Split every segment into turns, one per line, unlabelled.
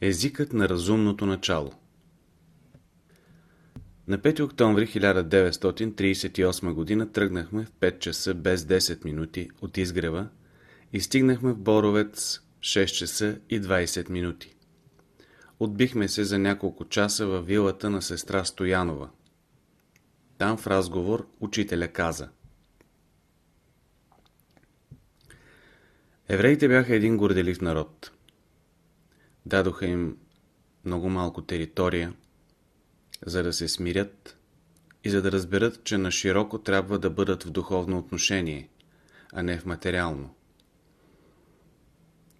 Езикът на разумното начало На 5 октомври 1938 г. тръгнахме в 5 часа без 10 минути от изгрева и стигнахме в Боровец 6 часа и 20 минути. Отбихме се за няколко часа във вилата на сестра Стоянова. Там в разговор учителя каза Евреите бяха един горделив народ. Дадоха им много малко територия, за да се смирят и за да разберат, че на широко трябва да бъдат в духовно отношение, а не в материално.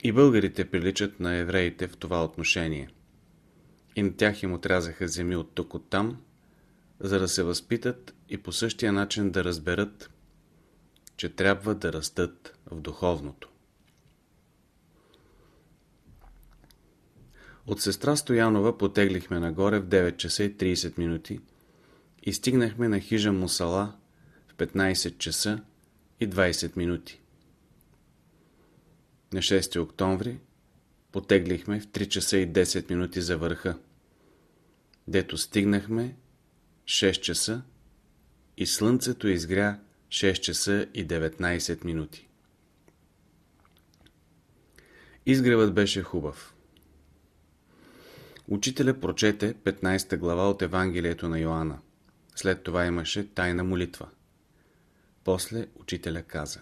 И българите приличат на евреите в това отношение. И на тях им отрязаха земи от тук от там, за да се възпитат и по същия начин да разберат, че трябва да растат в духовното. От сестра Стоянова потеглихме нагоре в 9 часа и 30 минути и стигнахме на хижа Мусала в 15 часа и 20 минути. На 6 октомври потеглихме в 3 часа и 10 минути за върха, дето стигнахме 6 часа и слънцето изгря 6 часа и 19 минути. Изгревът беше хубав. Учителя прочете 15 глава от Евангелието на Йоанна. След това имаше тайна молитва. После учителя каза.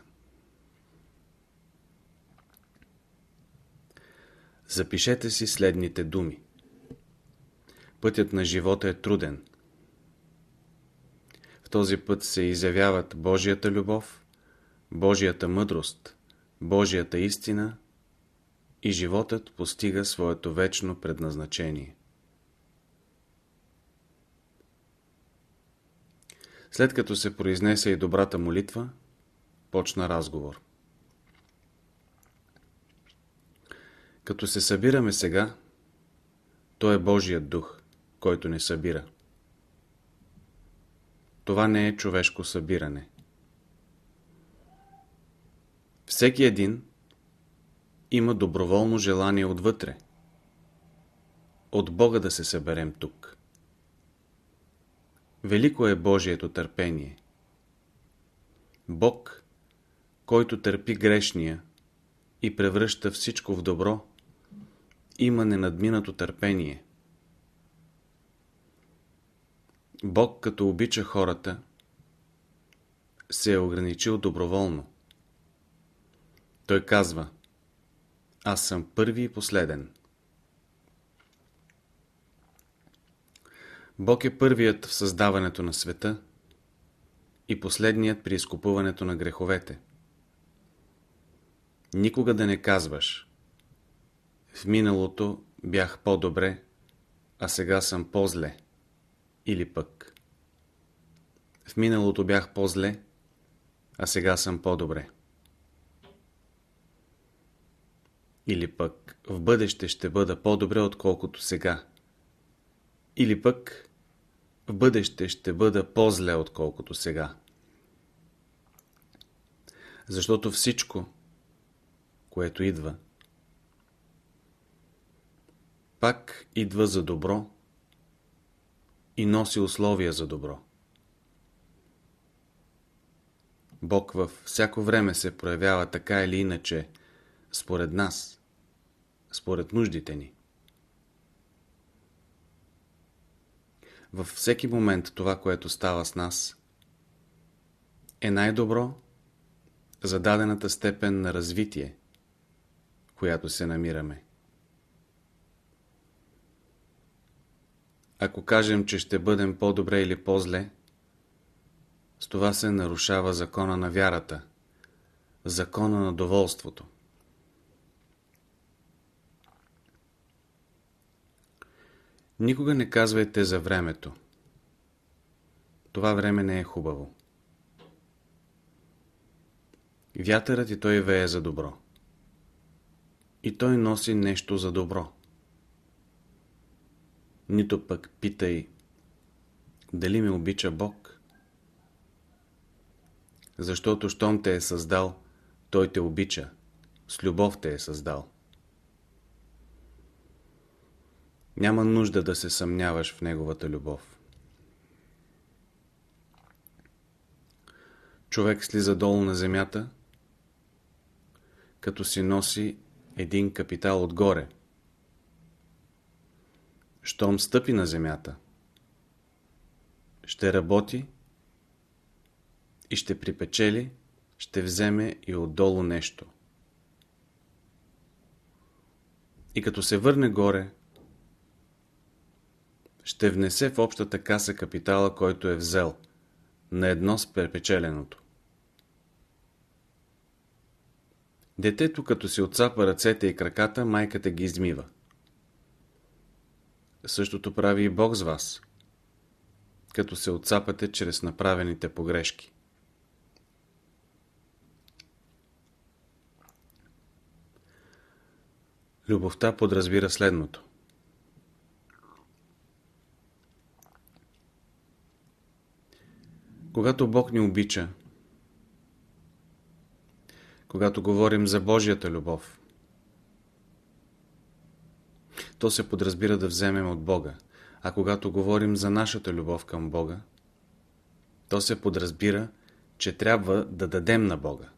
Запишете си следните думи. Пътят на живота е труден. В този път се изявяват Божията любов, Божията мъдрост, Божията истина и животът постига своето вечно предназначение. След като се произнесе и добрата молитва, почна разговор. Като се събираме сега, то е Божият дух, който не събира. Това не е човешко събиране. Всеки един има доброволно желание отвътре. От Бога да се съберем тук. Велико е Божието търпение. Бог, който търпи грешния и превръща всичко в добро, има ненадминато търпение. Бог, като обича хората, се е ограничил доброволно. Той казва Аз съм първи и последен. Бог е първият в създаването на света и последният при изкупуването на греховете. Никога да не казваш В миналото бях по-добре, а сега съм по-зле. Или пък В миналото бях по-зле, а сега съм по-добре. Или пък в бъдеще ще бъда по-добре, отколкото сега. Или пък в бъдеще ще бъда по-зле, отколкото сега. Защото всичко, което идва, пак идва за добро и носи условия за добро. Бог във всяко време се проявява така или иначе според нас, според нуждите ни. Във всеки момент това, което става с нас, е най-добро за дадената степен на развитие, която се намираме. Ако кажем, че ще бъдем по-добре или по-зле, с това се нарушава закона на вярата, закона на доволството. Никога не казвайте за времето. Това време не е хубаво. Вятърът и той вее за добро. И той носи нещо за добро. Нито пък питай дали ме обича Бог. Защото щом те е създал, той те обича, с любов те е създал. Няма нужда да се съмняваш в Неговата любов. Човек слиза долу на земята, като си носи един капитал отгоре. Щом стъпи на земята, ще работи и ще припечели, ще вземе и отдолу нещо. И като се върне горе, ще внесе в общата каса капитала, който е взел, на едно с препечеленото. Детето, като си отцапа ръцете и краката, майката ги измива. Същото прави и Бог с вас, като се отцапате чрез направените погрешки. Любовта подразбира следното. Когато Бог ни обича, когато говорим за Божията любов, то се подразбира да вземем от Бога, а когато говорим за нашата любов към Бога, то се подразбира, че трябва да дадем на Бога.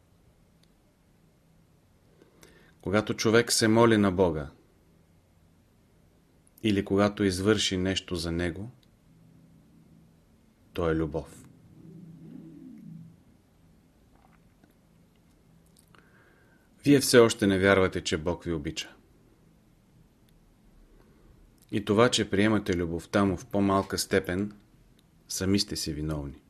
Когато човек се моли на Бога или когато извърши нещо за Него, то е любов. Вие все още не вярвате, че Бог ви обича. И това, че приемате любовта му в по-малка степен, сами сте си виновни.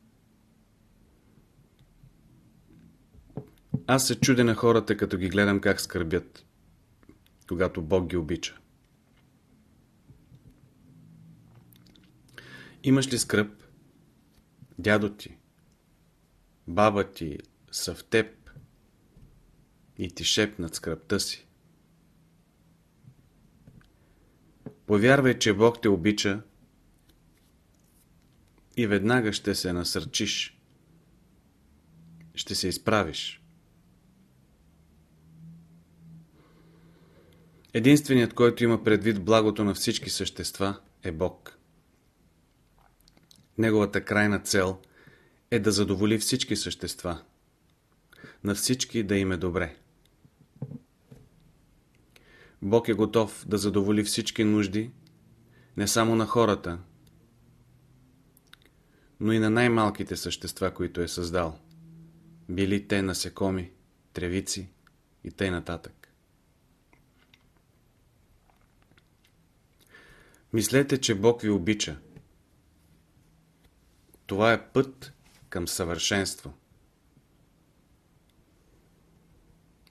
Аз се чудя на хората, като ги гледам как скърбят, когато Бог ги обича. Имаш ли скръп? Дядо ти, баба ти са в теб и ти шепнат скръпта си. Повярвай, че Бог те обича и веднага ще се насърчиш. Ще се изправиш. Единственият, който има предвид благото на всички същества, е Бог. Неговата крайна цел е да задоволи всички същества, на всички да им е добре. Бог е готов да задоволи всички нужди, не само на хората, но и на най-малките същества, които е създал. Били те насекоми, тревици и тъй нататък. Мислете, че Бог ви обича. Това е път към съвършенство.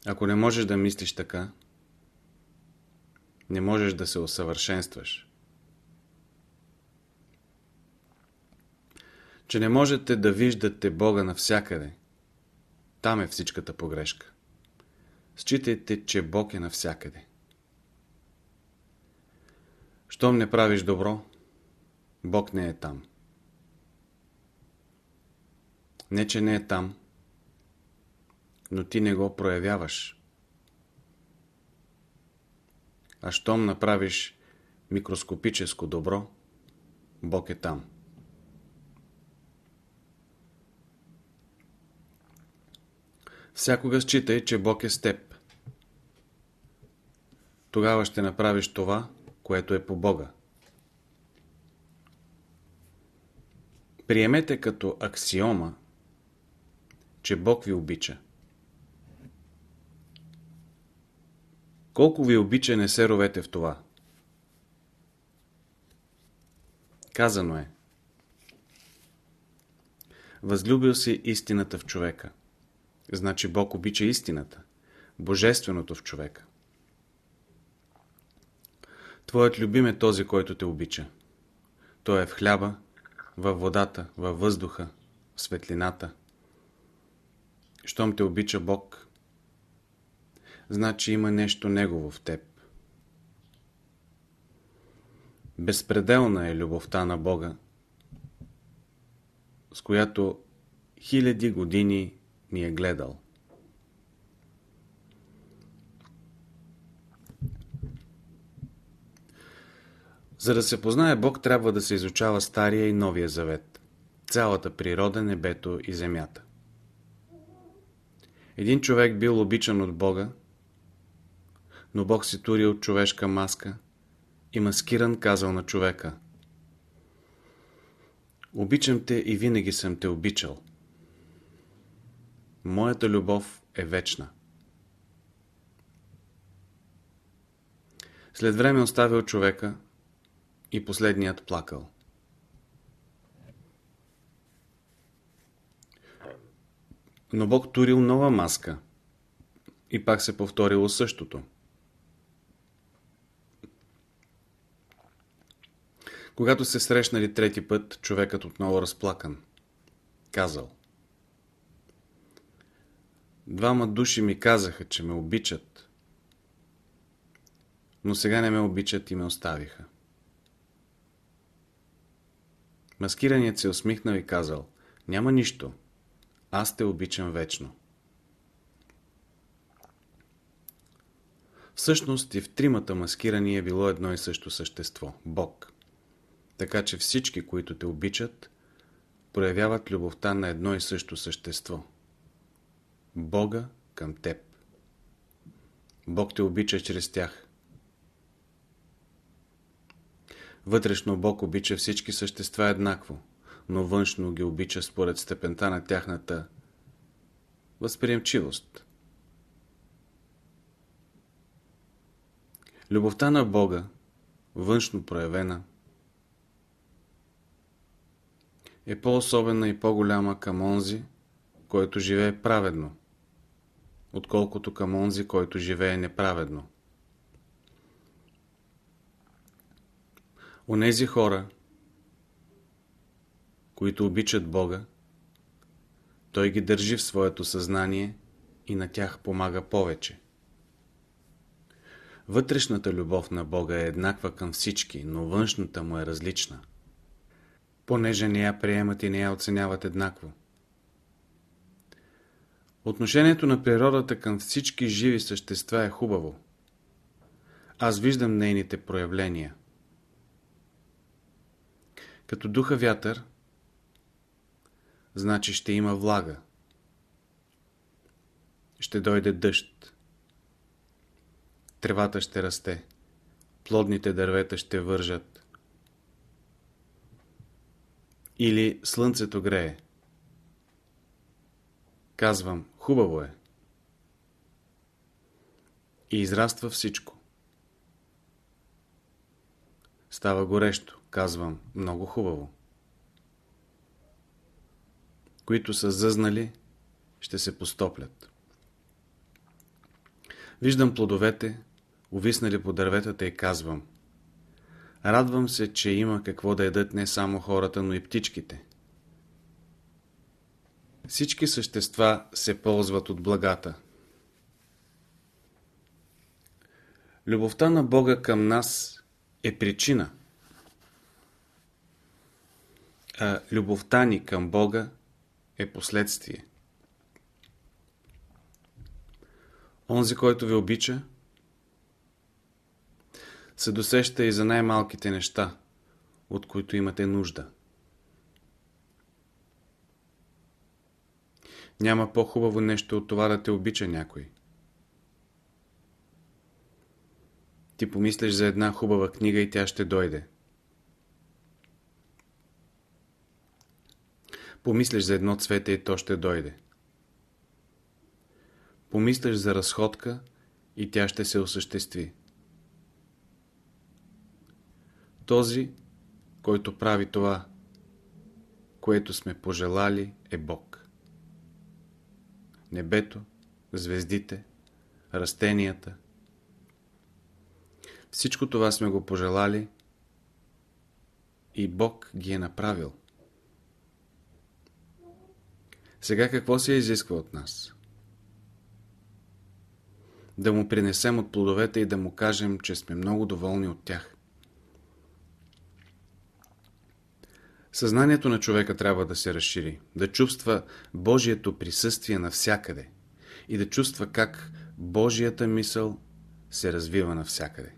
Ако не можеш да мислиш така, не можеш да се усъвършенстваш. Че не можете да виждате Бога навсякъде. Там е всичката погрешка. Считайте, че Бог е навсякъде. Щом не правиш добро, Бог не е там. Не, че не е там, но ти не го проявяваш. А щом направиш микроскопическо добро, Бог е там. Всякога считай, че Бог е с теб. Тогава ще направиш това, което е по Бога. Приемете като аксиома, че Бог ви обича. Колко ви обича, не се ровете в това. Казано е. Възлюбил си истината в човека. Значи Бог обича истината, божественото в човека. Твоят любим е този, който те обича. Той е в хляба, във водата, във въздуха, в светлината. Щом те обича Бог, значи има нещо Негово в теб. Безпределна е любовта на Бога, с която хиляди години ни е гледал. За да се познае Бог, трябва да се изучава Стария и Новия Завет, цялата природа, небето и земята. Един човек бил обичан от Бога, но Бог си турил човешка маска и маскиран казал на човека Обичам те и винаги съм те обичал. Моята любов е вечна. След време оставил човека и последният плакал. Но Бог турил нова маска и пак се повторило същото. Когато се срещнали трети път, човекът отново разплакан. Казал. Двама души ми казаха, че ме обичат, но сега не ме обичат и ме оставиха. Маскираният се усмихнал и казал, няма нищо, аз те обичам вечно. Всъщност и в тримата маскирани е било едно и също същество – Бог. Така че всички, които те обичат, проявяват любовта на едно и също същество – Бога към теб. Бог те обича чрез тях. Вътрешно Бог обича всички същества еднакво, но външно ги обича според степента на тяхната възприемчивост. Любовта на Бога, външно проявена, е по-особена и по-голяма към онзи, който живее праведно, отколкото към онзи, който живее неправедно. Онези хора, които обичат Бога, Той ги държи в своето съзнание и на тях помага повече. Вътрешната любов на Бога е еднаква към всички, но външната му е различна понеже не я приемат и не я оценяват еднакво. Отношението на природата към всички живи същества е хубаво. Аз виждам нейните проявления. Като духа вятър, значи ще има влага. Ще дойде дъжд. Тревата ще расте. Плодните дървета ще вържат. Или слънцето грее. Казвам, хубаво е. И израства всичко. Става горещо. Казвам, много хубаво. Които са зъзнали, ще се постоплят. Виждам плодовете, увиснали по дърветата и казвам, Радвам се, че има какво да едат не само хората, но и птичките. Всички същества се ползват от благата. Любовта на Бога към нас е причина, а любовта ни към Бога е последствие. Онзи, който ви обича, се досеща и за най-малките неща, от които имате нужда. Няма по-хубаво нещо от това да те обича някой. Ти помислиш за една хубава книга и тя ще дойде. Помислиш за едно цвете и то ще дойде. Помислиш за разходка и тя ще се осъществи. Този, който прави това, което сме пожелали, е Бог. Небето, звездите, растенията. Всичко това сме го пожелали и Бог ги е направил. Сега какво се изисква от нас? Да му принесем от плодовете и да му кажем, че сме много доволни от тях. Съзнанието на човека трябва да се разшири, да чувства Божието присъствие навсякъде и да чувства как Божията мисъл се развива навсякъде.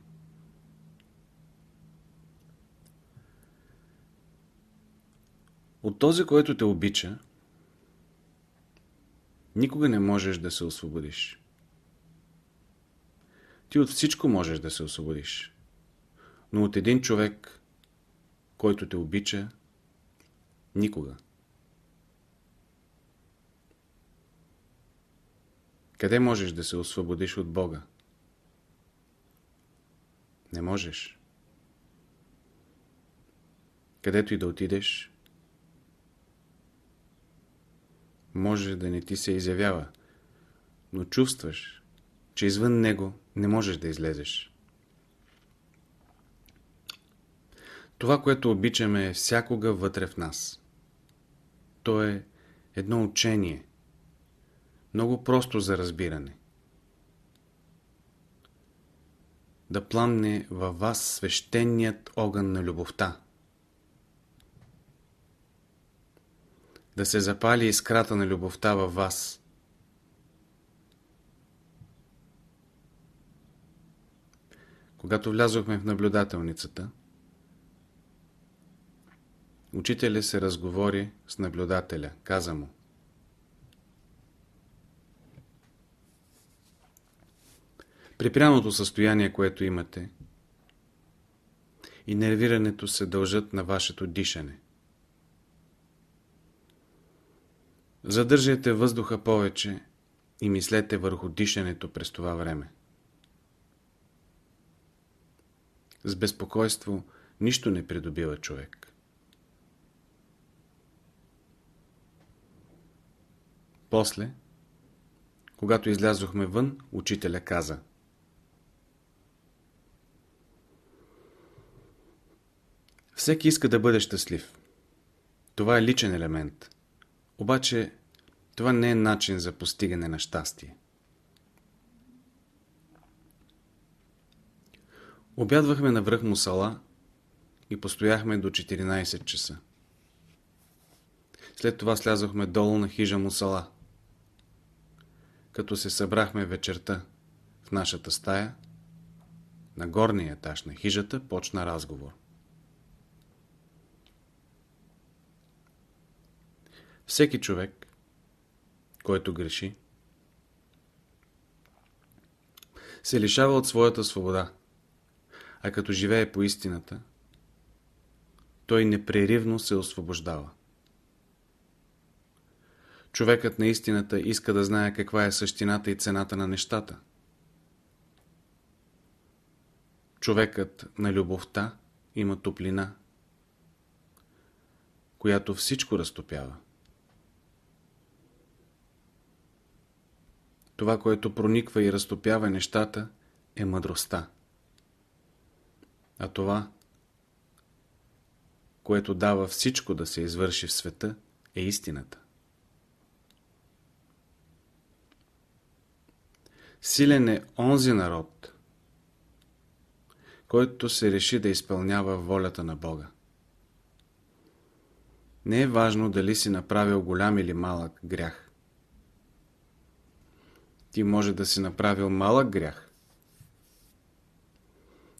От този, който те обича, никога не можеш да се освободиш. Ти от всичко можеш да се освободиш. Но от един човек, който те обича, никога. Къде можеш да се освободиш от Бога? Не можеш. Където и да отидеш, може да не ти се изявява, но чувстваш, че извън него не можеш да излезеш. Това, което обичаме е всякога вътре в нас. То е едно учение, много просто за разбиране. Да пламне във вас свещеният огън на любовта. Да се запали искрата на любовта във вас. Когато влязохме в наблюдателницата, учителя се разговори с наблюдателя. Каза му. Припряното състояние, което имате, и нервирането се дължат на вашето дишане. Задържайте въздуха повече и мислете върху дишането през това време. С безпокойство нищо не придобива човек. После, когато излязохме вън, учителя каза Всеки иска да бъде щастлив. Това е личен елемент. Обаче, това не е начин за постигане на щастие. Обядвахме на връх Мусала и постояхме до 14 часа. След това слязохме долу на хижа Мусала. Като се събрахме вечерта в нашата стая, на горния етаж на хижата почна разговор. Всеки човек, който греши, се лишава от своята свобода, а като живее по истината, той непреривно се освобождава. Човекът на истината иска да знае каква е същината и цената на нещата. Човекът на любовта има топлина, която всичко разтопява. Това, което прониква и разтопява нещата, е мъдростта. А това, което дава всичко да се извърши в света, е истината. Силен е онзи народ, който се реши да изпълнява волята на Бога. Не е важно дали си направил голям или малък грях. Ти може да си направил малък грях,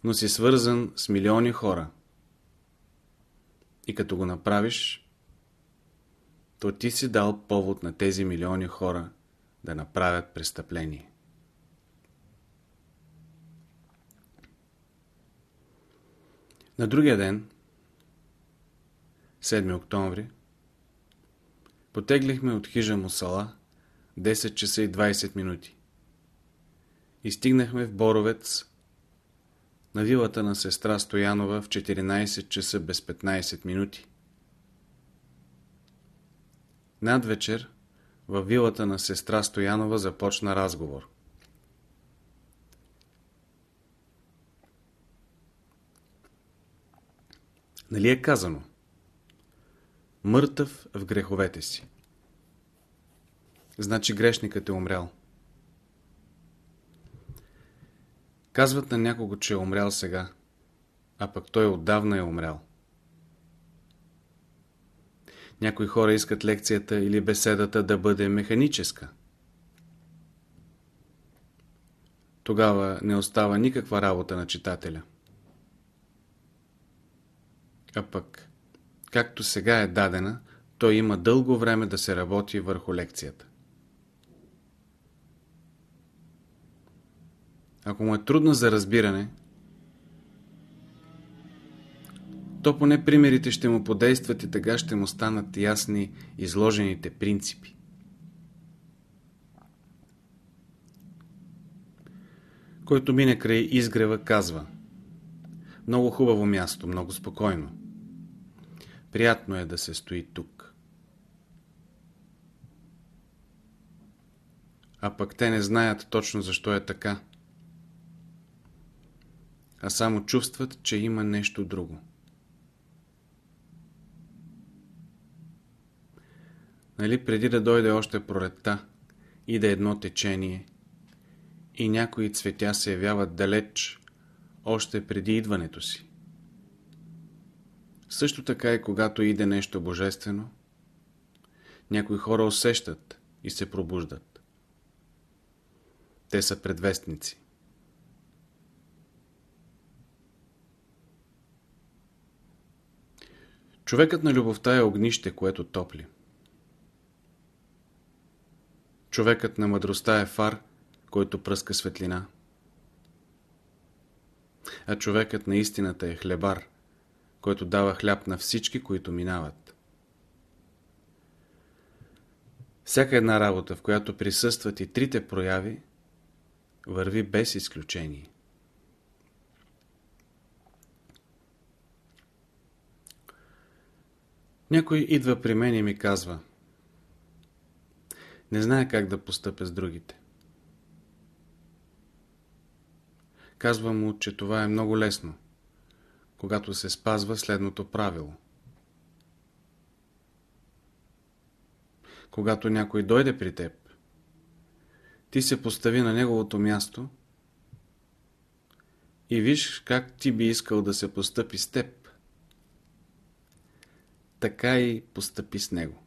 но си свързан с милиони хора. И като го направиш, то ти си дал повод на тези милиони хора да направят престъпление. На другия ден, 7 октомври, потеглихме от хижа Мусала 10 часа и 20 минути. И стигнахме в Боровец на вилата на сестра Стоянова в 14 часа без 15 минути. Над вечер във вилата на сестра Стоянова започна разговор. Нали е казано? Мъртъв в греховете си. Значи грешникът е умрял. Казват на някого, че е умрял сега, а пък той отдавна е умрял. Някои хора искат лекцията или беседата да бъде механическа. Тогава не остава никаква работа на читателя. А пък, както сега е дадена, той има дълго време да се работи върху лекцията. Ако му е трудно за разбиране, то поне примерите ще му подействат и така ще му станат ясни изложените принципи. Който мине край изгрева, казва Много хубаво място, много спокойно. Приятно е да се стои тук. А пък те не знаят точно защо е така. А само чувстват, че има нещо друго. Нали преди да дойде още пролетта, да едно течение и някои цветя се явяват далеч, още преди идването си. Също така и когато иде нещо божествено, някои хора усещат и се пробуждат. Те са предвестници. Човекът на любовта е огнище, което топли. Човекът на мъдростта е фар, който пръска светлина. А човекът на истината е хлебар, който дава хляб на всички, които минават. Всяка една работа, в която присъстват и трите прояви, върви без изключение. Някой идва при мен и ми казва Не знае как да постъпя с другите. Казвам му, че това е много лесно когато се спазва следното правило. Когато някой дойде при теб, ти се постави на неговото място и виж как ти би искал да се постъпи с теб. Така и постъпи с него.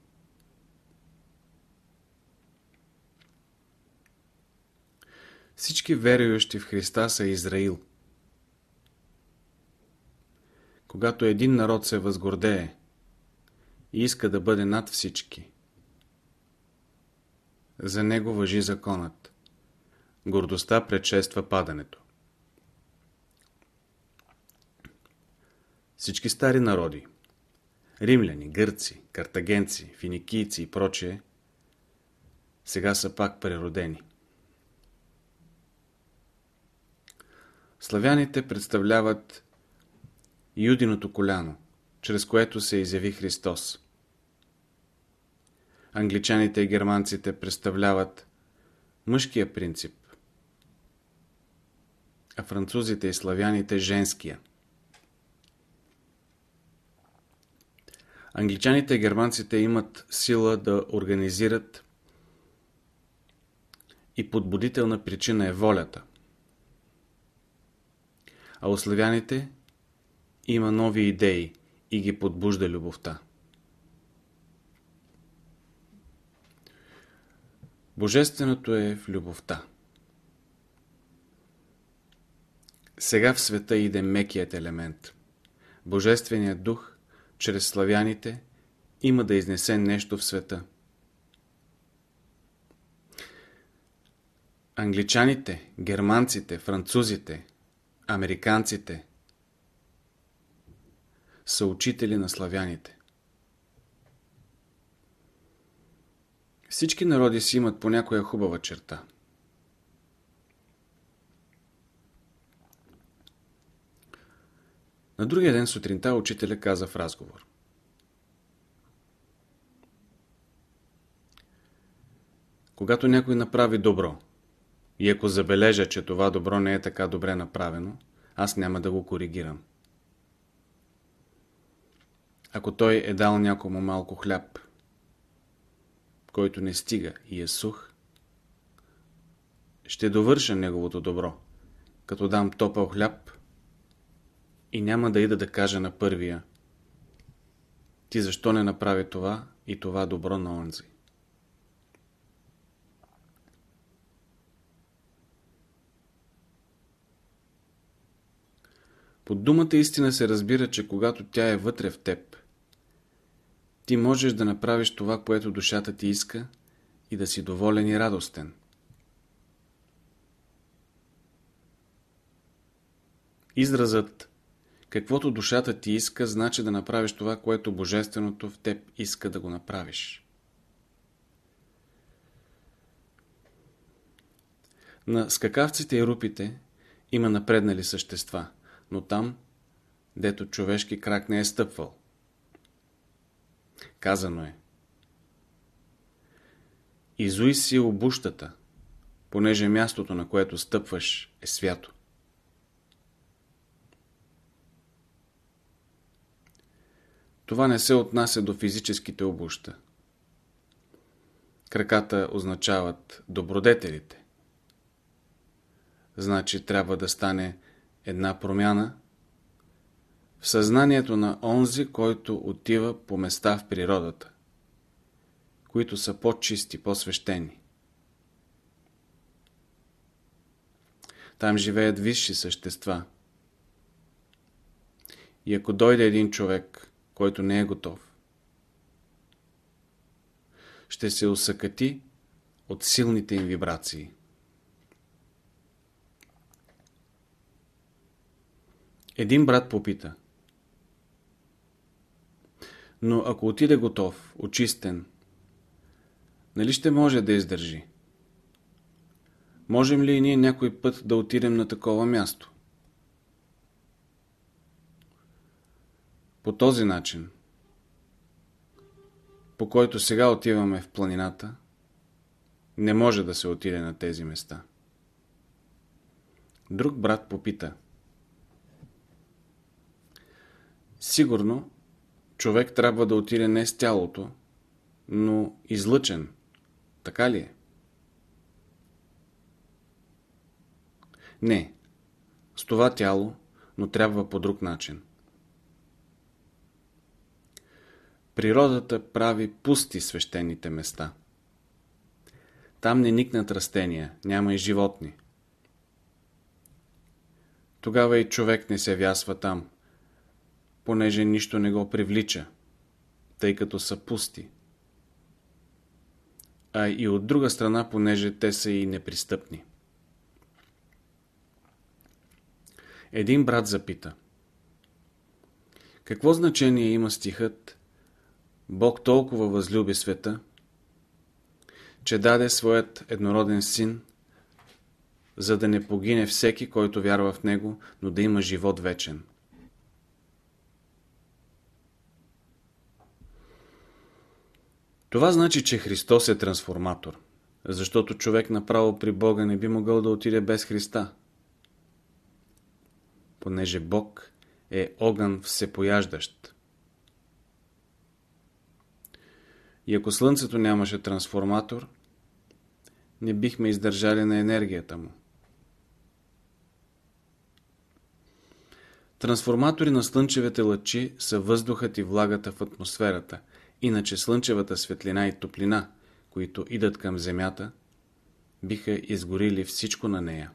Всички верующи в Христа са Израил – Когато един народ се възгордее и иска да бъде над всички, за него въжи законът. Гордостта предшества падането. Всички стари народи, римляни, гърци, картагенци, финикийци и прочие, сега са пак преродени. Славяните представляват Юдиното коляно, чрез което се изяви Христос. Англичаните и германците представляват мъжкия принцип, а французите и славяните женския. Англичаните и германците имат сила да организират и подбудителна причина е волята. А у славяните има нови идеи и ги подбужда любовта. Божественото е в любовта. Сега в света иде мекият елемент. Божественият дух, чрез славяните, има да изнесе нещо в света. Англичаните, германците, французите, американците – са учители на славяните. Всички народи си имат по някоя хубава черта. На другия ден сутринта учителя каза в разговор. Когато някой направи добро, и ако забележа, че това добро не е така добре направено, аз няма да го коригирам. Ако той е дал някому малко хляб, който не стига и е сух, ще довърша неговото добро, като дам топъл хляб и няма да ида да кажа на първия ти защо не направи това и това добро на онзи. Под думата истина се разбира, че когато тя е вътре в теб, ти можеш да направиш това, което душата ти иска и да си доволен и радостен. Изразът каквото душата ти иска, значи да направиш това, което Божественото в теб иска да го направиш. На скакавците и рупите има напреднали същества, но там, дето човешки крак не е стъпвал. Казано е Изуй си обущата, понеже мястото, на което стъпваш, е свято. Това не се отнася до физическите обуща. Краката означават добродетелите. Значи трябва да стане една промяна в съзнанието на онзи, който отива по места в природата, които са по-чисти, по-свещени. Там живеят висши същества. И ако дойде един човек, който не е готов, ще се усъкати от силните им вибрации. Един брат попита. Но ако отиде готов, очистен, нали ще може да издържи? Можем ли и ние някой път да отидем на такова място? По този начин, по който сега отиваме в планината, не може да се отиде на тези места. Друг брат попита. Сигурно, човек трябва да отиде не с тялото, но излъчен. Така ли е? Не, с това тяло, но трябва по друг начин. Природата прави пусти свещените места. Там не никнат растения, няма и животни. Тогава и човек не се вясва там, понеже нищо не го привлича, тъй като са пусти. А и от друга страна, понеже те са и непристъпни. Един брат запита. Какво значение има стихът Бог толкова възлюби света, че даде своят еднороден син, за да не погине всеки, който вярва в него, но да има живот вечен. Това значи, че Христос е трансформатор, защото човек направо при Бога не би могъл да отиде без Христа. Понеже Бог е огън всепояждащ. И ако Слънцето нямаше трансформатор, не бихме издържали на енергията му. Трансформатори на слънчевите лъчи са въздухът и влагата в атмосферата, иначе слънчевата светлина и топлина, които идат към Земята, биха изгорили всичко на нея.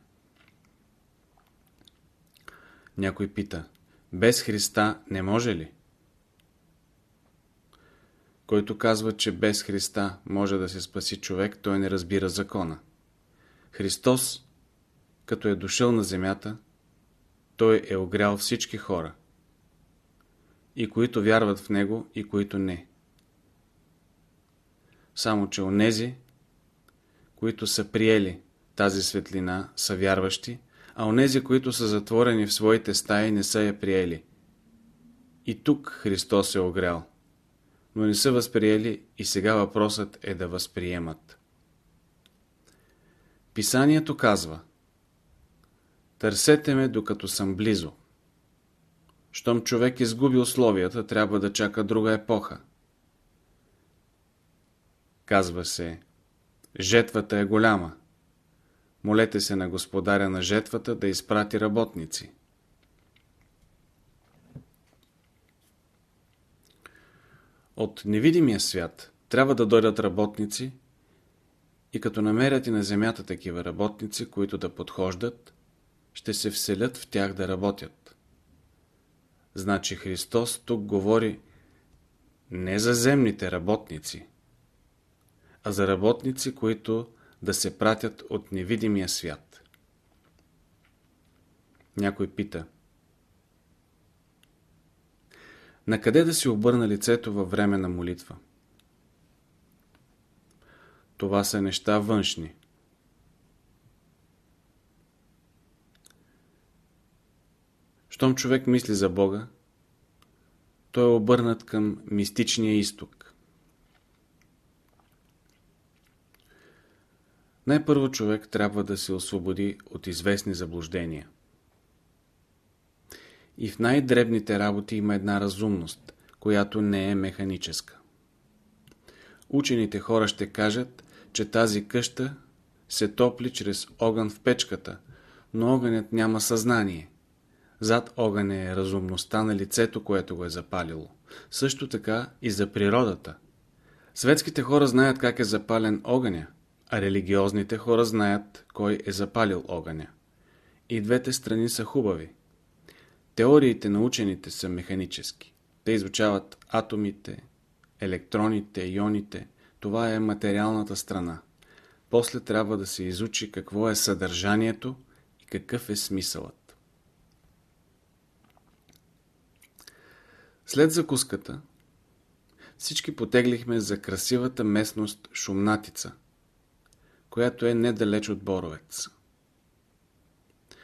Някой пита, без Христа не може ли? Който казва, че без Христа може да се спаси човек, той не разбира закона. Христос, като е дошъл на земята, той е огрял всички хора. И които вярват в Него, и които не. Само, че онези, които са приели тази светлина, са вярващи, а онези, които са затворени в своите стаи, не са я приели. И тук Христос е огрял но не са възприели и сега въпросът е да възприемат. Писанието казва Търсете ме, докато съм близо. Щом човек изгуби условията, трябва да чака друга епоха. Казва се Жетвата е голяма. Молете се на господаря на жетвата да изпрати работници. От невидимия свят трябва да дойдат работници и като намерят и на земята такива работници, които да подхождат, ще се вселят в тях да работят. Значи Христос тук говори не за земните работници, а за работници, които да се пратят от невидимия свят. Някой пита На къде да си обърна лицето във време на молитва? Това са неща външни. Щом човек мисли за Бога, той е обърнат към мистичния изток. Най-първо човек трябва да се освободи от известни заблуждения. И в най-дребните работи има една разумност, която не е механическа. Учените хора ще кажат, че тази къща се топли чрез огън в печката, но огънят няма съзнание. Зад огъня е разумността на лицето, което го е запалило. Също така и за природата. Светските хора знаят как е запален огъня, а религиозните хора знаят кой е запалил огъня. И двете страни са хубави. Теориите на учените са механически. Те изучават атомите, електроните, ионите. Това е материалната страна. После трябва да се изучи какво е съдържанието и какъв е смисълът. След закуската всички потеглихме за красивата местност Шумнатица, която е недалеч от Боровец.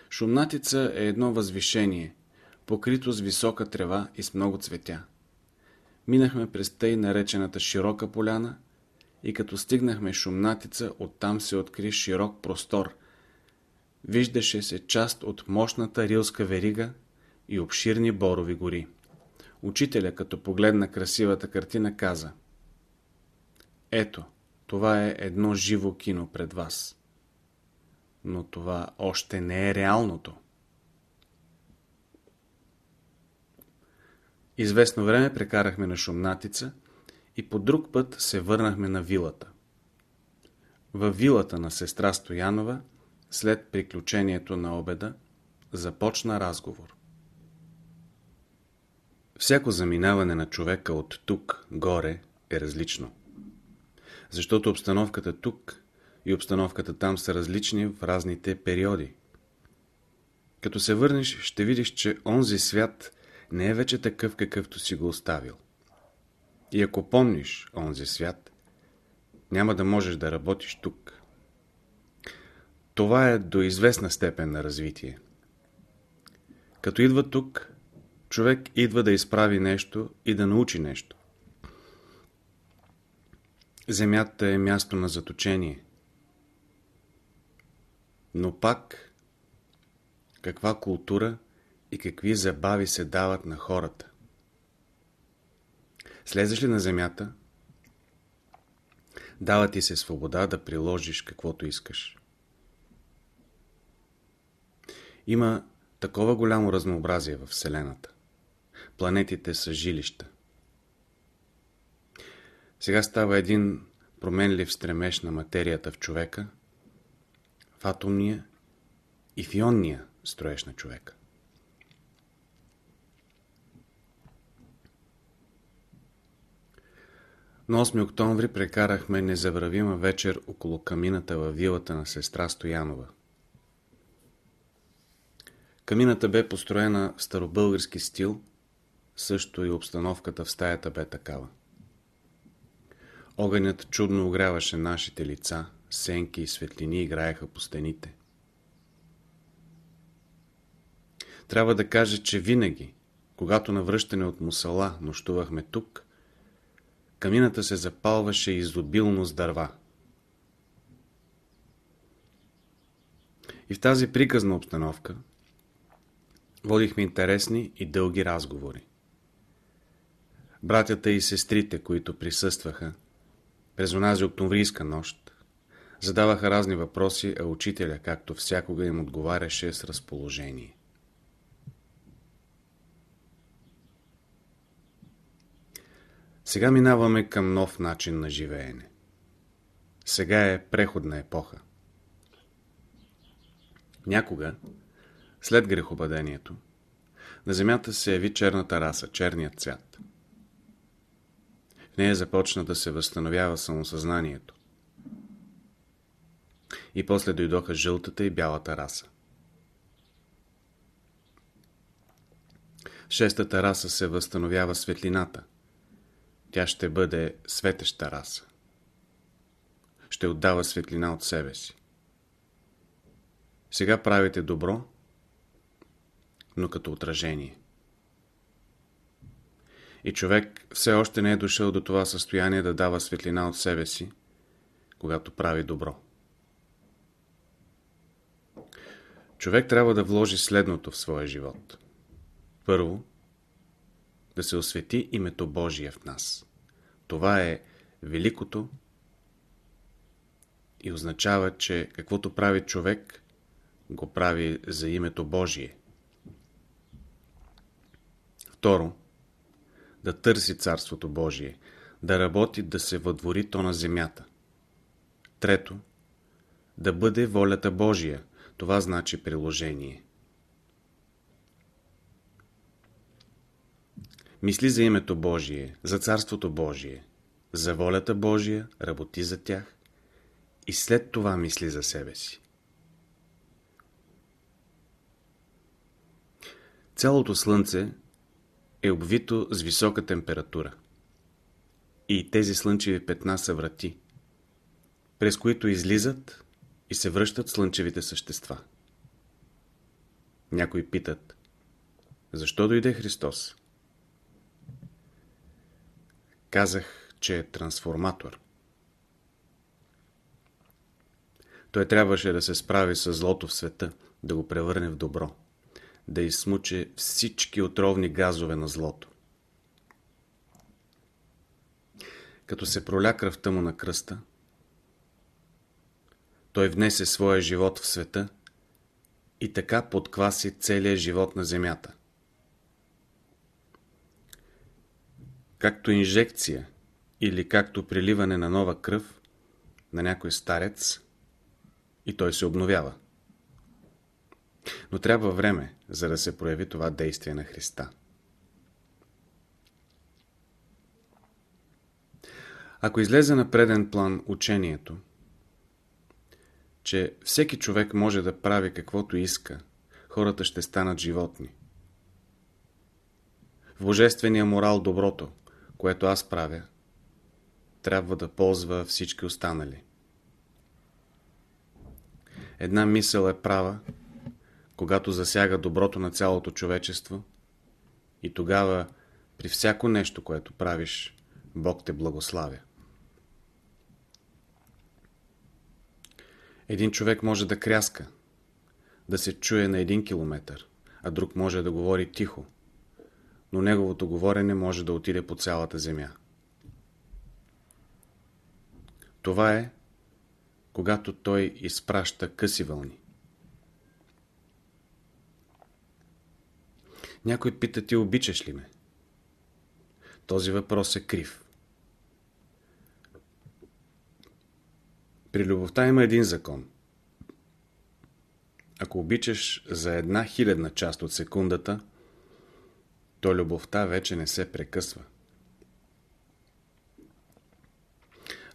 Шумнатица е едно възвишение – покрито с висока трева и с много цветя. Минахме през тъй наречената широка поляна и като стигнахме шумнатица, оттам се откри широк простор. Виждаше се част от мощната рилска верига и обширни борови гори. Учителя, като погледна красивата картина, каза Ето, това е едно живо кино пред вас. Но това още не е реалното. Известно време прекарахме на Шумнатица и по друг път се върнахме на вилата. Във вилата на сестра Стоянова, след приключението на обеда, започна разговор. Всяко заминаване на човека от тук, горе, е различно. Защото обстановката тук и обстановката там са различни в разните периоди. Като се върнеш, ще видиш, че онзи свят не е вече такъв, какъвто си го оставил. И ако помниш онзи свят, няма да можеш да работиш тук. Това е до известна степен на развитие. Като идва тук, човек идва да изправи нещо и да научи нещо. Земята е място на заточение. Но пак, каква култура и какви забави се дават на хората. Слезеш ли на земята, дава ти се свобода да приложиш каквото искаш. Има такова голямо разнообразие в Вселената. Планетите са жилища. Сега става един променлив стремеж на материята в човека, в атомния и в ионния строеж на човека. На 8 октомври прекарахме незабравима вечер около камината във вилата на сестра Стоянова. Камината бе построена в старобългарски стил, също и обстановката в стаята бе такава. Огънят чудно огряваше нашите лица, сенки и светлини играеха по стените. Трябва да кажа, че винаги, когато навръщане от Мусала нощувахме тук, камината се запалваше изобилно с дърва. И в тази приказна обстановка водихме интересни и дълги разговори. Братята и сестрите, които присъстваха през онази октомврийска нощ, задаваха разни въпроси, а учителя, както всякога им отговаряше с разположение. Сега минаваме към нов начин на живеене. Сега е преходна епоха. Някога, след грехопадението, на земята се яви черната раса, черният цвят. Нея започна да се възстановява самосъзнанието. И после дойдоха жълтата и бялата раса. Шестата раса се възстановява светлината. Тя ще бъде светеща раса. Ще отдава светлина от себе си. Сега правите добро, но като отражение. И човек все още не е дошъл до това състояние да дава светлина от себе си, когато прави добро. Човек трябва да вложи следното в своя живот. Първо, да се освети името Божие в нас. Това е великото и означава, че каквото прави човек, го прави за името Божие. Второ, да търси Царството Божие, да работи да се въдвори то на земята. Трето, да бъде волята Божия, това значи приложение. Мисли за името Божие, за Царството Божие, за волята Божия, работи за тях и след това мисли за себе си. Цялото Слънце е обвито с висока температура. И тези слънчеви петна са врати, през които излизат и се връщат слънчевите същества. Някои питат, защо дойде Христос? Казах, че е трансформатор. Той трябваше да се справи с злото в света, да го превърне в добро да изсмуче всички отровни газове на злото. Като се проля кръвта му на кръста, той внесе своя живот в света и така подкваси целия живот на земята. Както инжекция или както приливане на нова кръв на някой старец и той се обновява. Но трябва време, за да се прояви това действие на Христа. Ако излезе на преден план учението, че всеки човек може да прави каквото иска, хората ще станат животни. В божествения морал доброто, което аз правя, трябва да ползва всички останали. Една мисъл е права, когато засяга доброто на цялото човечество и тогава при всяко нещо, което правиш, Бог те благославя. Един човек може да кряска, да се чуе на един километър, а друг може да говори тихо, но неговото говорене може да отиде по цялата земя. Това е, когато той изпраща къси вълни. Някой пита ти обичаш ли ме? Този въпрос е крив. При любовта има един закон. Ако обичаш за една хилядна част от секундата, то любовта вече не се прекъсва.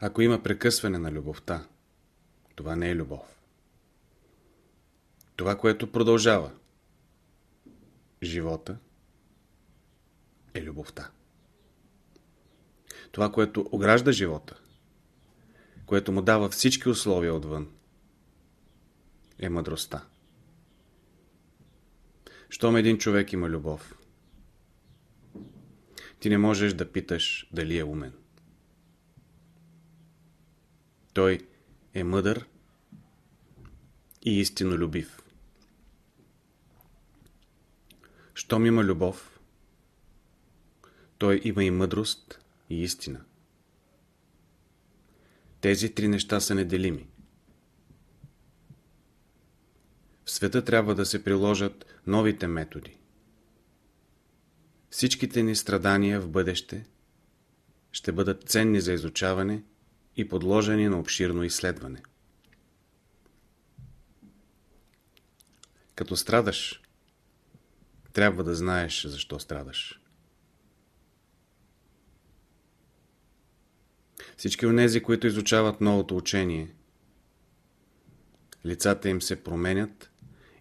Ако има прекъсване на любовта, това не е любов. Това, което продължава, живота е любовта. Това, което огражда живота, което му дава всички условия отвън, е мъдростта. Щом един човек има любов, ти не можеш да питаш дали е умен. Той е мъдър и истинолюбив. Щом има любов, той има и мъдрост и истина. Тези три неща са неделими. В света трябва да се приложат новите методи. Всичките ни страдания в бъдеще ще бъдат ценни за изучаване и подложени на обширно изследване. Като страдаш, трябва да знаеш защо страдаш. Всички от тези, които изучават новото учение, лицата им се променят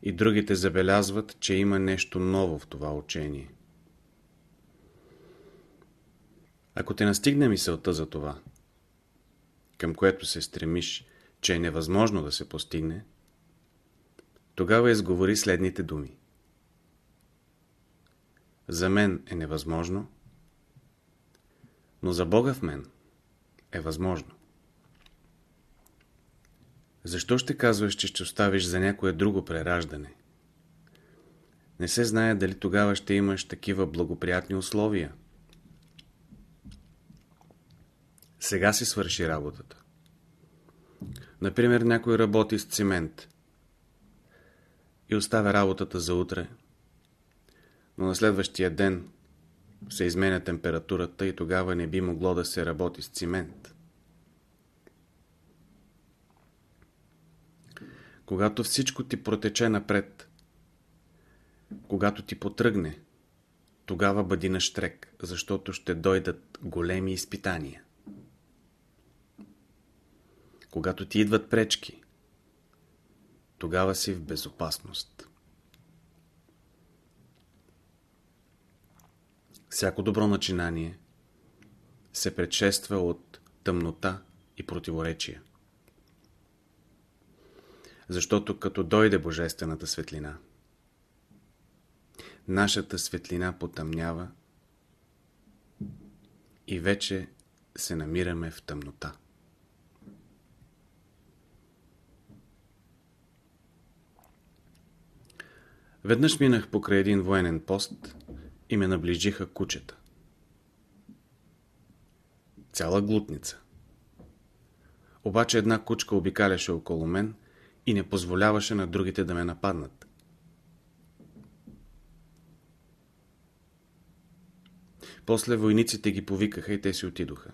и другите забелязват, че има нещо ново в това учение. Ако те настигне мисълта за това, към което се стремиш, че е невъзможно да се постигне, тогава изговори следните думи. За мен е невъзможно, но за Бога в мен е възможно. Защо ще казваш, че ще оставиш за някое друго прераждане? Не се знае дали тогава ще имаш такива благоприятни условия. Сега си свърши работата. Например, някой работи с цимент и оставя работата за утре, но на следващия ден се изменя температурата и тогава не би могло да се работи с цимент. Когато всичко ти протече напред, когато ти потръгне, тогава бъди на штрек, защото ще дойдат големи изпитания. Когато ти идват пречки, тогава си в безопасност. Всяко добро начинание се предшества от тъмнота и противоречия. Защото като дойде Божествената светлина, нашата светлина потъмнява и вече се намираме в тъмнота. Веднъж минах покрай един военен пост и ме наближиха кучета. Цяла глутница. Обаче една кучка обикаляше около мен и не позволяваше на другите да ме нападнат. После войниците ги повикаха и те си отидоха.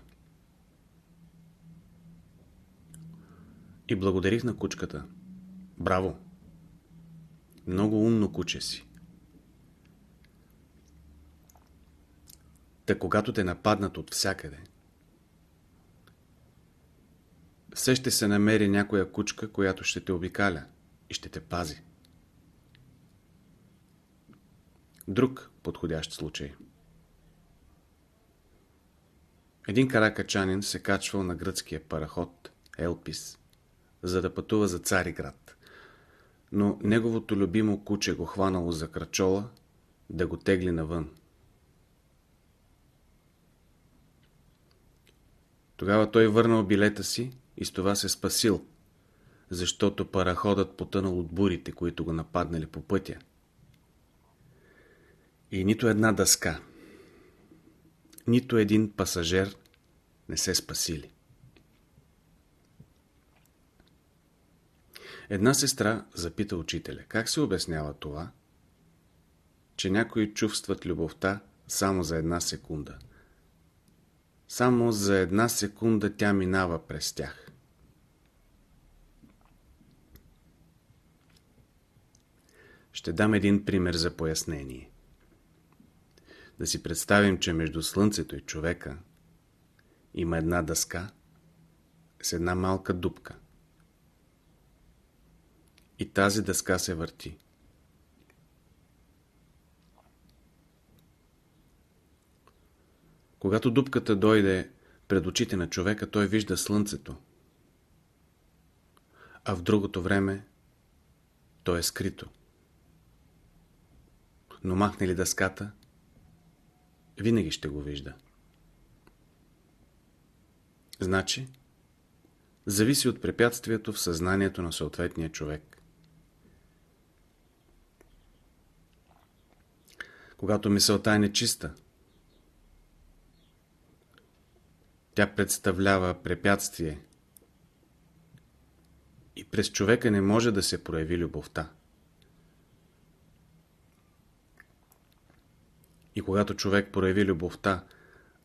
И благодарих на кучката. Браво! Много умно куче си. Та когато те нападнат от всякъде, все ще се намери някоя кучка, която ще те обикаля и ще те пази. Друг подходящ случай. Един каракачанин се качвал на гръцкия параход Елпис, за да пътува за Цариград но неговото любимо куче го хванало за крачола да го тегли навън. Тогава той върнал билета си и с това се спасил, защото параходът потънал от бурите, които го нападнали по пътя. И нито една дъска, нито един пасажер не се спасили. Една сестра запита учителя, как се обяснява това, че някои чувстват любовта само за една секунда. Само за една секунда тя минава през тях. Ще дам един пример за пояснение. Да си представим, че между Слънцето и човека има една дъска с една малка дупка и тази дъска се върти. Когато дупката дойде пред очите на човека, той вижда слънцето, а в другото време то е скрито. Но махне ли дъската, винаги ще го вижда. Значи, зависи от препятствието в съзнанието на съответния човек. когато мисълта е нечиста. Тя представлява препятствие и през човека не може да се прояви любовта. И когато човек прояви любовта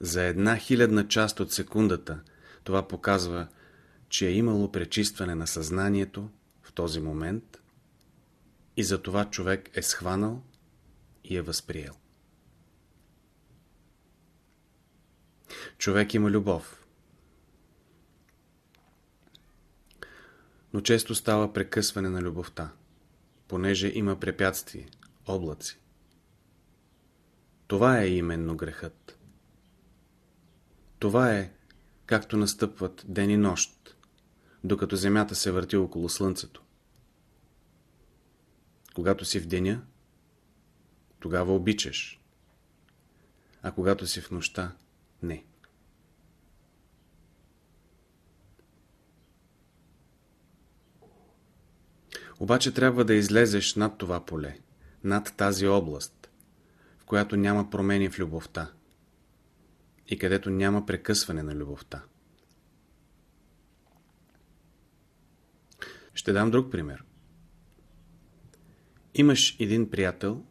за една хилядна част от секундата, това показва, че е имало пречистване на съзнанието в този момент и за това човек е схванал и е възприел. човек има любов. Но често става прекъсване на любовта, понеже има препятствие, облаци. Това е именно грехът. Това е, както настъпват ден и нощ, докато земята се върти около слънцето. Когато си в деня, тогава обичаш, а когато си в нощта, не. Обаче трябва да излезеш над това поле, над тази област, в която няма промени в любовта и където няма прекъсване на любовта. Ще дам друг пример. Имаш един приятел,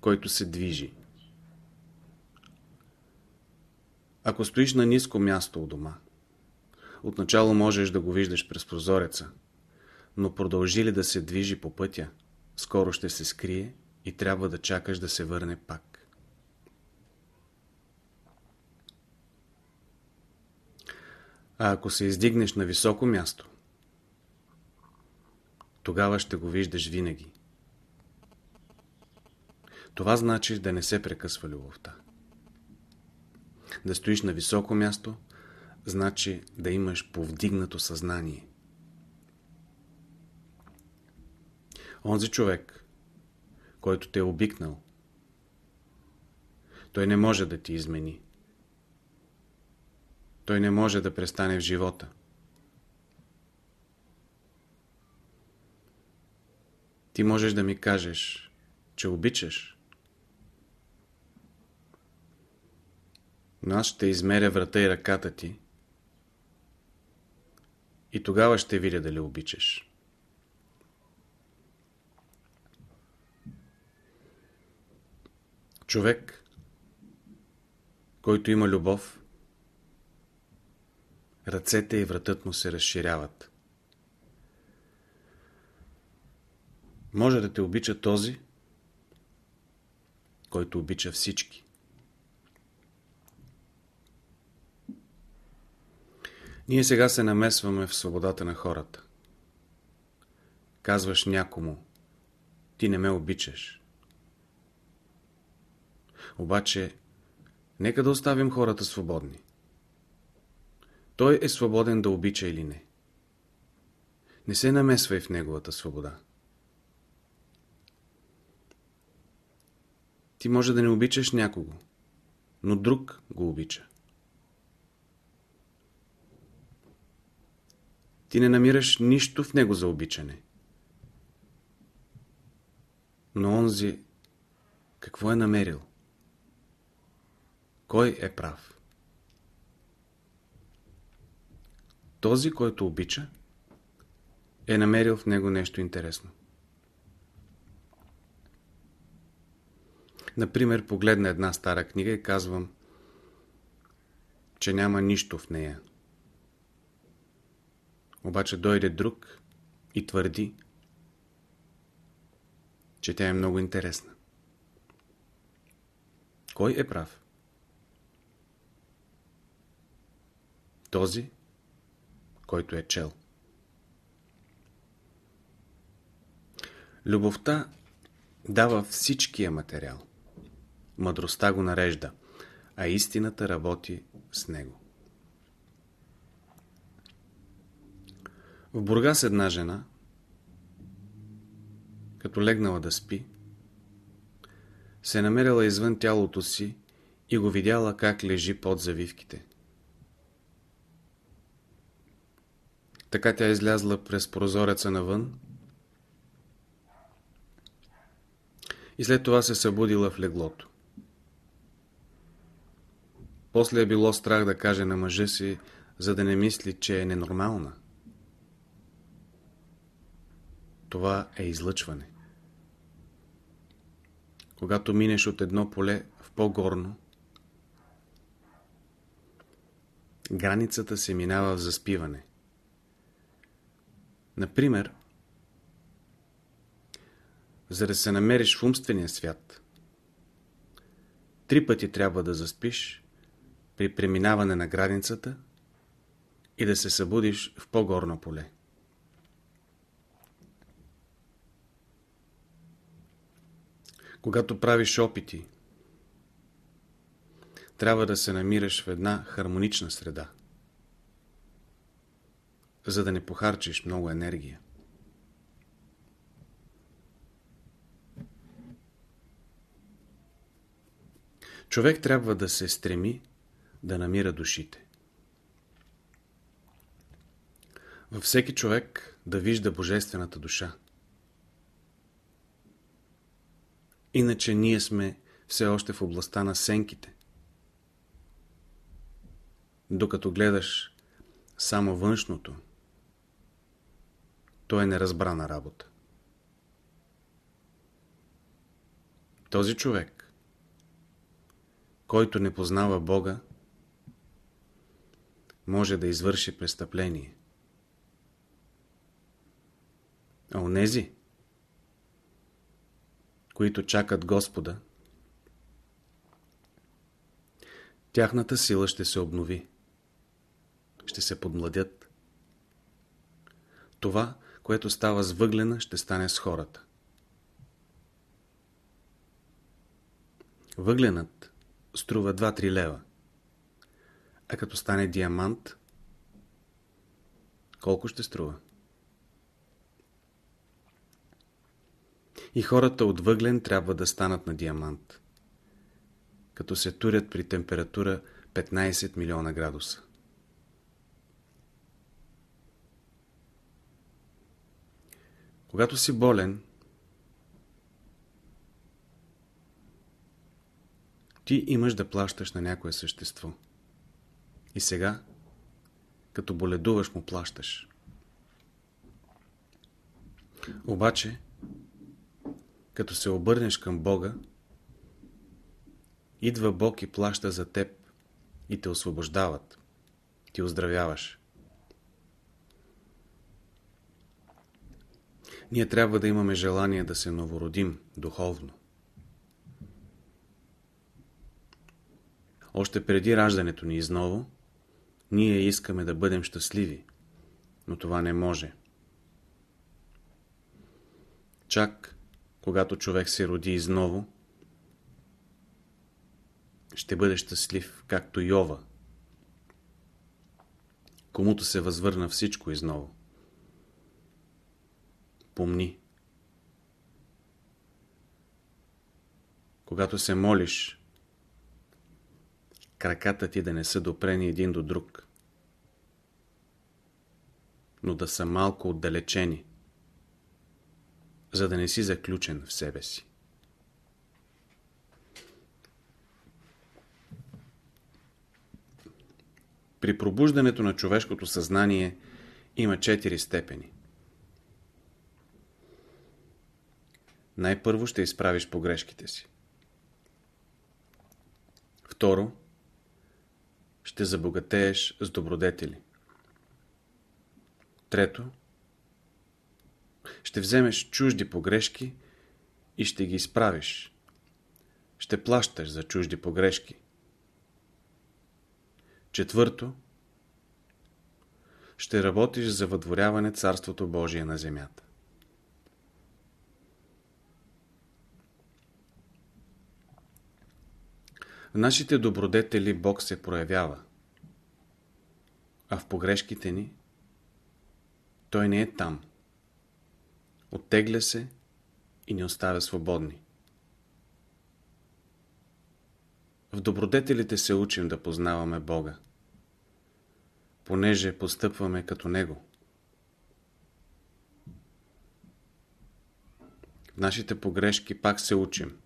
който се движи. Ако стоиш на ниско място у дома, отначало можеш да го виждаш през прозореца, но продължи ли да се движи по пътя, скоро ще се скрие и трябва да чакаш да се върне пак. А ако се издигнеш на високо място, тогава ще го виждаш винаги. Това значи да не се прекъсва любовта. Да стоиш на високо място, значи да имаш повдигнато съзнание. Онзи човек, който те е обикнал, той не може да ти измени. Той не може да престане в живота. Ти можеш да ми кажеш, че обичаш. Но аз ще измеря врата и ръката ти и тогава ще видя дали обичаш. Човек, който има любов, ръцете и вратът му се разширяват. Може да те обича този, който обича всички. Ние сега се намесваме в свободата на хората. Казваш някому, ти не ме обичаш. Обаче, нека да оставим хората свободни. Той е свободен да обича или не. Не се намесвай в неговата свобода. Ти може да не обичаш някого, но друг го обича. Ти не намираш нищо в него за обичане. Но онзи какво е намерил? Кой е прав? Този, който обича, е намерил в него нещо интересно. Например, погледна една стара книга и казвам, че няма нищо в нея. Обаче дойде друг и твърди, че тя е много интересна. Кой е прав? Този, който е чел. Любовта дава всичкия материал. Мъдростта го нарежда, а истината работи с него. В Бургас една жена, като легнала да спи, се намерила извън тялото си и го видяла как лежи под завивките. Така тя излязла през прозореца навън и след това се събудила в леглото. После е било страх да каже на мъжа си, за да не мисли, че е ненормална. Това е излъчване. Когато минеш от едно поле в по-горно, границата се минава в заспиване. Например, за да се намериш в умствения свят, три пъти трябва да заспиш при преминаване на границата и да се събудиш в по-горно поле. Когато правиш опити, трябва да се намираш в една хармонична среда за да не похарчиш много енергия. Човек трябва да се стреми да намира душите. Във всеки човек да вижда божествената душа. Иначе ние сме все още в областта на сенките. Докато гледаш само външното, то е неразбрана работа. Този човек, който не познава Бога, може да извърши престъпление. А онези, които чакат Господа, тяхната сила ще се обнови, ще се подмладят. Това, което става с въглена, ще стане с хората. Въгленът струва 2-3 лева, а като стане диамант, колко ще струва? И хората от въглен трябва да станат на диамант, като се турят при температура 15 милиона градуса. Когато си болен, ти имаш да плащаш на някое същество. И сега, като боледуваш, му плащаш. Обаче, като се обърнеш към Бога, идва Бог и плаща за теб и те освобождават. Ти оздравяваш. Ние трябва да имаме желание да се новородим духовно. Още преди раждането ни изново, ние искаме да бъдем щастливи, но това не може. Чак когато човек се роди изново, ще бъде щастлив, както Йова, комуто се възвърна всичко изново. Помни. Когато се молиш, краката ти да не са допрени един до друг, но да са малко отдалечени за да не си заключен в себе си. При пробуждането на човешкото съзнание има четири степени. Най-първо ще изправиш погрешките си. Второ, ще забогатееш с добродетели. Трето, ще вземеш чужди погрешки и ще ги изправиш. Ще плащаш за чужди погрешки. Четвърто, ще работиш за въдворяване Царството Божие на земята. Нашите добродетели Бог се проявява, а в погрешките ни Той не е там. Оттегля се и ни оставя свободни. В добродетелите се учим да познаваме Бога, понеже постъпваме като Него. В нашите погрешки пак се учим,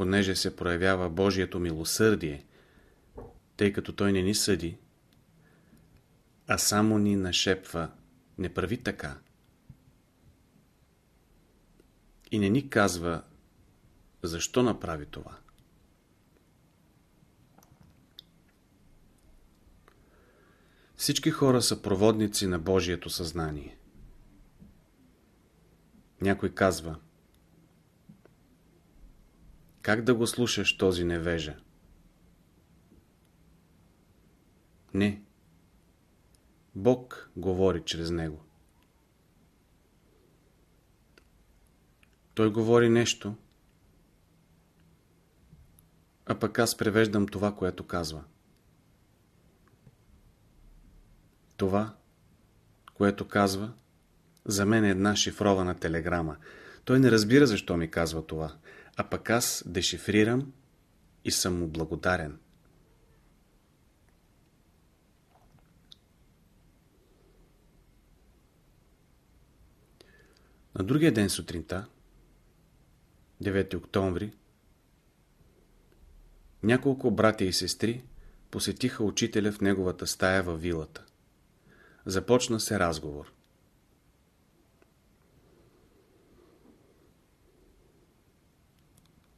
понеже се проявява Божието милосърдие, тъй като Той не ни съди, а само ни нашепва «Не прави така». и не ни казва защо направи това. Всички хора са проводници на Божието съзнание. Някой казва Как да го слушаш този невежа? Не. Бог говори чрез него. Той говори нещо, а пък аз превеждам това, което казва. Това, което казва, за мен е една шифрована телеграма. Той не разбира защо ми казва това, а пък аз дешифрирам и съм му благодарен. На другия ден сутринта, 9 октомври, няколко братя и сестри посетиха учителя в неговата стая във вилата. Започна се разговор.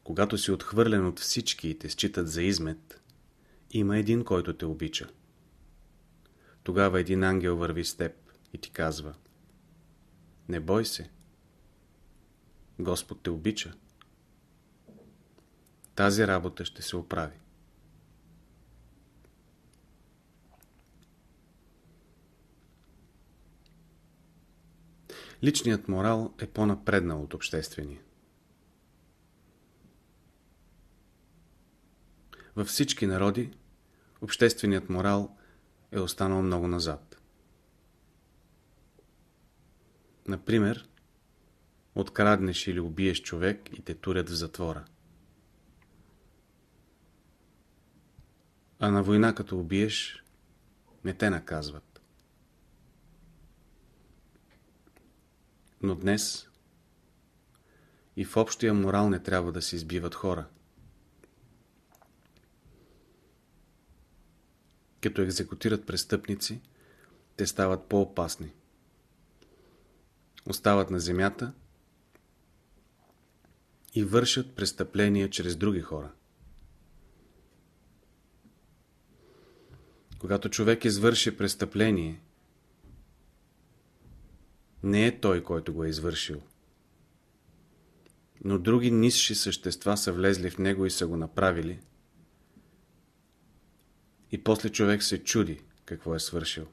Когато си отхвърлен от всички и те считат за измет, има един, който те обича. Тогава един ангел върви с теб и ти казва Не бой се. Господ те обича. Тази работа ще се оправи. Личният морал е по-напреднал от обществения. Във всички народи общественият морал е останал много назад. Например, откраднеш или убиеш човек и те турят в затвора. А на война като убиеш, не те наказват. Но днес и в общия морал не трябва да се избиват хора. Като екзекутират престъпници, те стават по-опасни. Остават на земята и вършат престъпления чрез други хора. Когато човек извърши престъпление, не е той, който го е извършил. Но други нисши същества са влезли в него и са го направили. И после човек се чуди какво е свършил.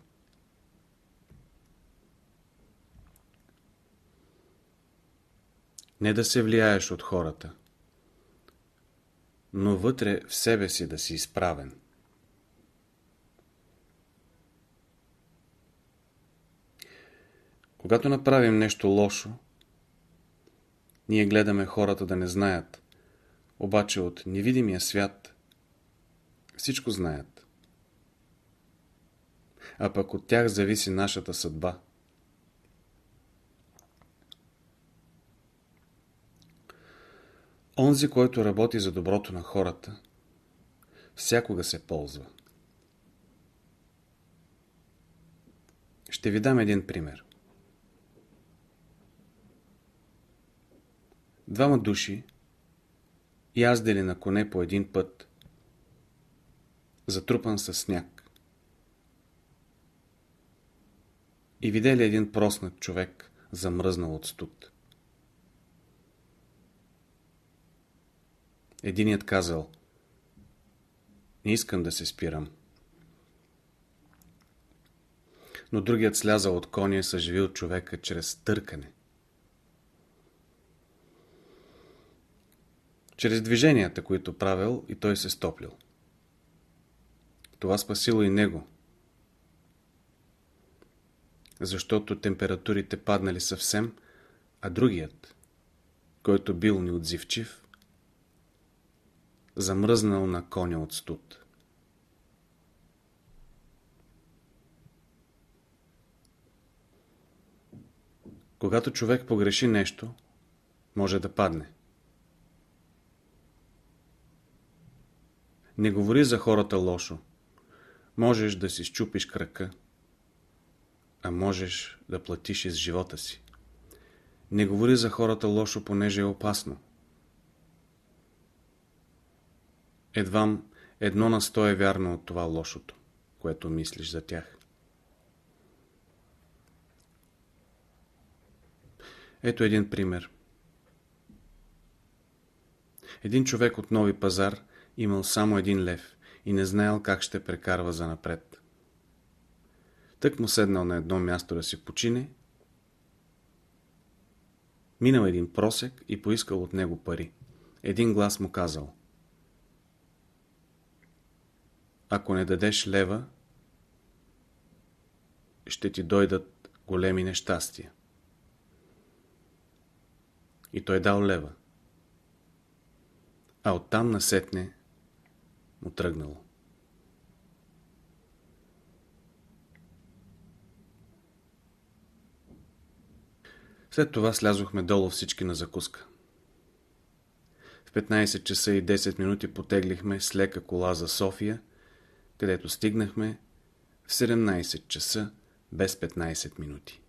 Не да се влияеш от хората, но вътре в себе си да си изправен. Когато направим нещо лошо, ние гледаме хората да не знаят, обаче от невидимия свят всичко знаят. А пък от тях зависи нашата съдба. Онзи, който работи за доброто на хората, всякога се ползва. Ще ви дам един пример. Двама души яздели на коне по един път, затрупан със сняг. И видели един проснат човек, замръзнал от студ. Единият казал Не искам да се спирам. Но другият слязал от коня и съживил човека чрез търкане. Чрез движенията, които правил, и той се стоплил. Това спасило и него. Защото температурите паднали съвсем, а другият, който бил неотзивчив, замръзнал на коня от студ. Когато човек погреши нещо, може да падне. Не говори за хората лошо. Можеш да си щупиш крака, а можеш да платиш из живота си. Не говори за хората лошо, понеже е опасно. Едвам едно на сто е вярно от това лошото, което мислиш за тях. Ето един пример. Един човек от Нови пазар имал само един лев и не знаел как ще прекарва за напред. Тък му седнал на едно място да си почине Минал един просек и поискал от него пари. Един глас му казал Ако не дадеш лева, ще ти дойдат големи нещастия. И той дал лева. А оттам насетне му тръгнало. След това слязохме долу всички на закуска. В 15 часа и 10 минути потеглихме с лека кола за София, където стигнахме в 17 часа без 15 минути.